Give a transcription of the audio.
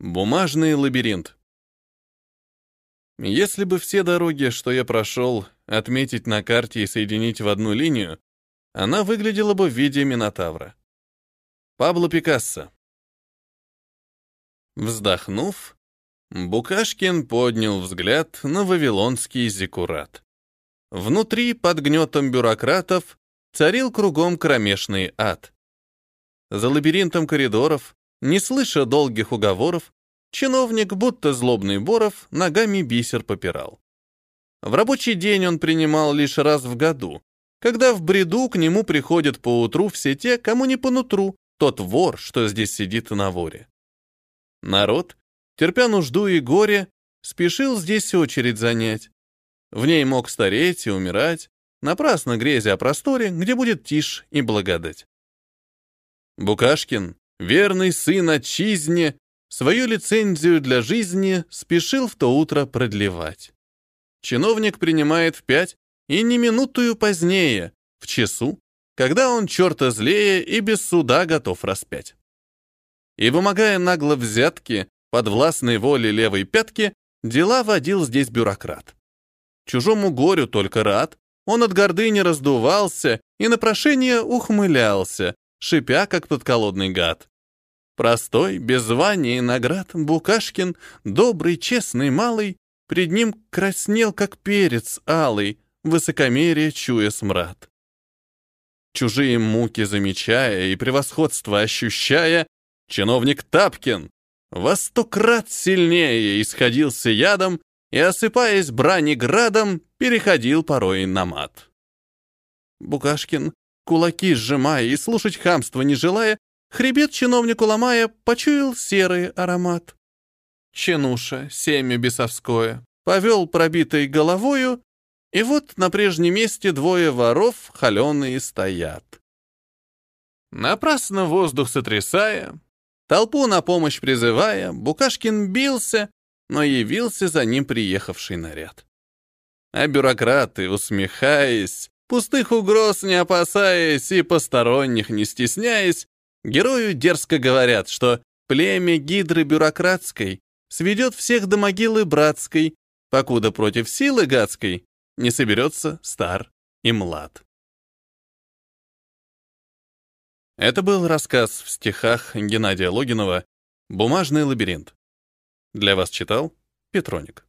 Бумажный лабиринт. Если бы все дороги, что я прошел, отметить на карте и соединить в одну линию, она выглядела бы в виде Минотавра. Пабло Пикассо. Вздохнув, Букашкин поднял взгляд на вавилонский зиккурат. Внутри, под гнетом бюрократов, царил кругом кромешный ад. За лабиринтом коридоров, не слыша долгих уговоров, чиновник, будто злобный Боров, ногами бисер попирал. В рабочий день он принимал лишь раз в году, когда в бреду к нему приходят поутру все те, кому не по нутру, тот вор, что здесь сидит на воре. Народ, терпя нужду и горе, спешил здесь очередь занять. В ней мог стареть и умирать, напрасно грезя о просторе, где будет тишь и благодать. Букашкин, верный сын отчизне, свою лицензию для жизни спешил в то утро продлевать. Чиновник принимает в пять и не минутую позднее, в часу, когда он черта злее и без суда готов распять. И, вымогая нагло взятки, под властной волей левой пятки, дела водил здесь бюрократ. Чужому горю только рад, он от гордыни раздувался и на прошение ухмылялся, шипя, как подколодный гад. Простой, без звания и наград, Букашкин, добрый, честный, малый, пред ним краснел, как перец алый, высокомерие чуя смрад. Чужие муки замечая и превосходство ощущая, чиновник Тапкин во сто крат сильнее исходился ядом и, осыпаясь брани градом, переходил порой на мат. Букашкин Кулаки сжимая и слушать хамство не желая, хребет чиновнику ломая, почуял серый аромат. Чинуша, семя бесовское, повел пробитой головою, и вот на прежнем месте двое воров холеные стоят. Напрасно воздух сотрясая, толпу на помощь призывая, Букашкин бился, но явился за ним приехавший наряд. А бюрократы, усмехаясь, Пустых угроз не опасаясь и посторонних не стесняясь, герою дерзко говорят, что племя гидры бюрократской сведет всех до могилы братской, покуда против силы гадской не соберется стар и млад. Это был рассказ в стихах Геннадия Логинова «Бумажный лабиринт». Для вас читал Петроник.